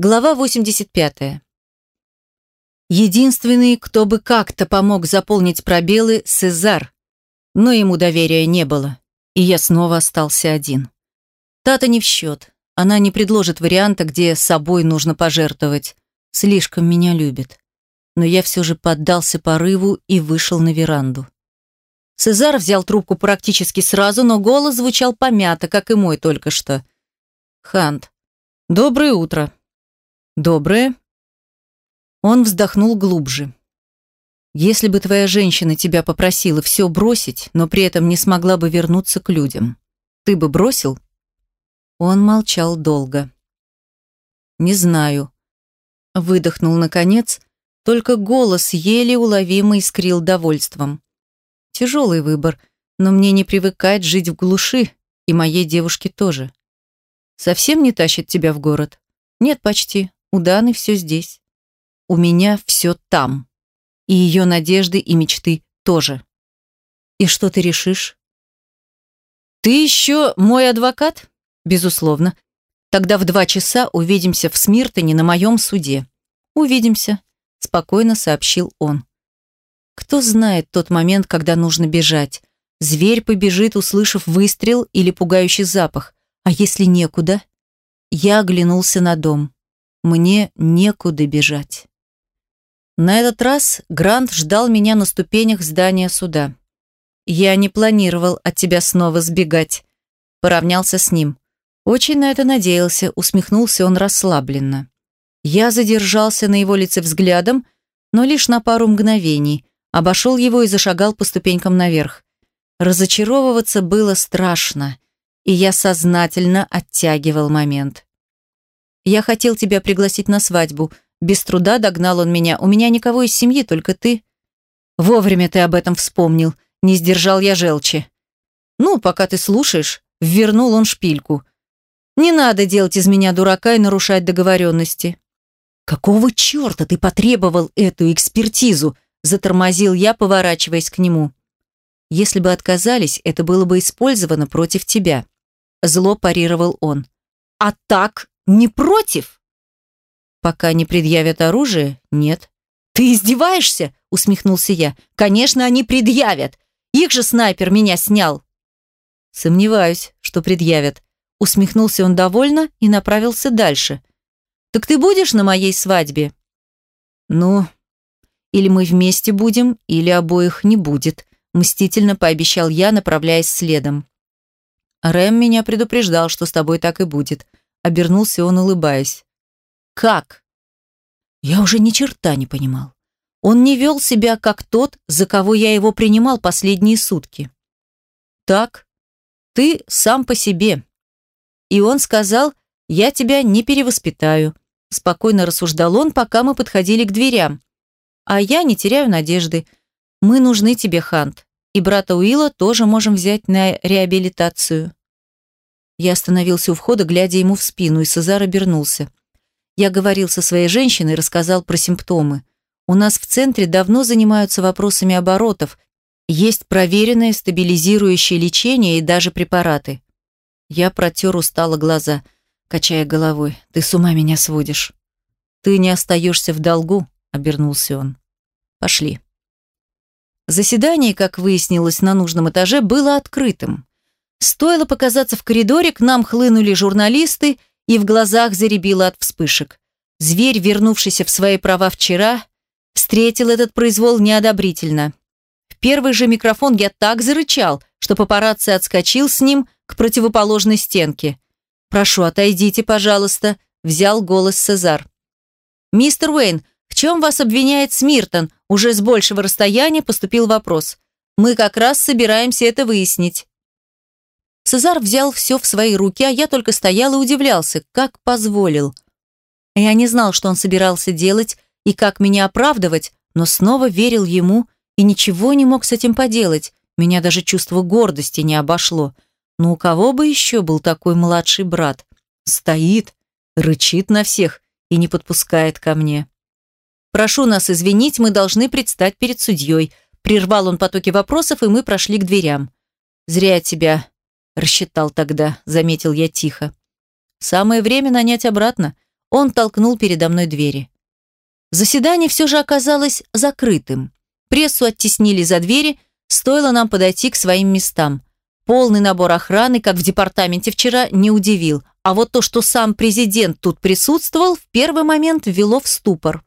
Глава 85. Единственный, кто бы как-то помог заполнить пробелы, Сезар. Но ему доверия не было, и я снова остался один. Тата не в счет. Она не предложит варианта, где собой нужно пожертвовать. Слишком меня любит. Но я все же поддался порыву и вышел на веранду. Сезар взял трубку практически сразу, но голос звучал помято, как и мой только что. «Хант, доброе утро», Доброе. Он вздохнул глубже. Если бы твоя женщина тебя попросила все бросить, но при этом не смогла бы вернуться к людям, ты бы бросил? Он молчал долго. Не знаю. Выдохнул наконец, только голос еле уловимо искрил довольством. Тяжелый выбор, но мне не привыкать жить в глуши, и моей девушке тоже. Совсем не тащит тебя в город? Нет, почти. У Даны все здесь. У меня все там. И ее надежды и мечты тоже. И что ты решишь? Ты еще мой адвокат? Безусловно. Тогда в два часа увидимся в Смиртоне на моем суде. Увидимся, спокойно сообщил он. Кто знает тот момент, когда нужно бежать. Зверь побежит, услышав выстрел или пугающий запах. А если некуда? Я оглянулся на дом. Мне некуда бежать. На этот раз Грант ждал меня на ступенях здания суда. «Я не планировал от тебя снова сбегать», — поравнялся с ним. Очень на это надеялся, усмехнулся он расслабленно. Я задержался на его лице взглядом, но лишь на пару мгновений, обошел его и зашагал по ступенькам наверх. Разочаровываться было страшно, и я сознательно оттягивал момент. Я хотел тебя пригласить на свадьбу. Без труда догнал он меня. У меня никого из семьи, только ты. Вовремя ты об этом вспомнил. Не сдержал я желчи. Ну, пока ты слушаешь, вернул он шпильку. Не надо делать из меня дурака и нарушать договоренности. Какого черта ты потребовал эту экспертизу? Затормозил я, поворачиваясь к нему. Если бы отказались, это было бы использовано против тебя. Зло парировал он. А так не против? Пока не предъявят оружие, нет. Ты издеваешься? Усмехнулся я. Конечно, они предъявят. Их же снайпер меня снял. Сомневаюсь, что предъявят. Усмехнулся он довольно и направился дальше. Так ты будешь на моей свадьбе? Ну, или мы вместе будем, или обоих не будет, мстительно пообещал я, направляясь следом. Рэм меня предупреждал, что с тобой так и будет. Обернулся он, улыбаясь. «Как?» Я уже ни черта не понимал. Он не вел себя, как тот, за кого я его принимал последние сутки. «Так, ты сам по себе». И он сказал, «Я тебя не перевоспитаю», спокойно рассуждал он, пока мы подходили к дверям. «А я не теряю надежды. Мы нужны тебе, Хант, и брата Уилла тоже можем взять на реабилитацию». Я остановился у входа, глядя ему в спину, и Сезар обернулся. Я говорил со своей женщиной, рассказал про симптомы. У нас в центре давно занимаются вопросами оборотов. Есть проверенное стабилизирующее лечение и даже препараты. Я протер устало глаза, качая головой. «Ты с ума меня сводишь». «Ты не остаешься в долгу», — обернулся он. «Пошли». Заседание, как выяснилось на нужном этаже, было открытым. Стоило показаться в коридоре, к нам хлынули журналисты, и в глазах заребило от вспышек. Зверь, вернувшийся в свои права вчера, встретил этот произвол неодобрительно. В первый же микрофон я так зарычал, что папарацци отскочил с ним к противоположной стенке. «Прошу, отойдите, пожалуйста», — взял голос Цезар. «Мистер Уэйн, в чем вас обвиняет Смиртон?» Уже с большего расстояния поступил вопрос. «Мы как раз собираемся это выяснить». Цезар взял все в свои руки, а я только стоял и удивлялся, как позволил. Я не знал, что он собирался делать и как меня оправдывать, но снова верил ему и ничего не мог с этим поделать. Меня даже чувство гордости не обошло. Но у кого бы еще был такой младший брат? Стоит, рычит на всех и не подпускает ко мне. «Прошу нас извинить, мы должны предстать перед судьей», Прервал он потоки вопросов, и мы прошли к дверям. «Зря тебя Рассчитал тогда, заметил я тихо. Самое время нанять обратно. Он толкнул передо мной двери. Заседание все же оказалось закрытым. Прессу оттеснили за двери, стоило нам подойти к своим местам. Полный набор охраны, как в департаменте вчера, не удивил, а вот то, что сам президент тут присутствовал, в первый момент ввело в ступор.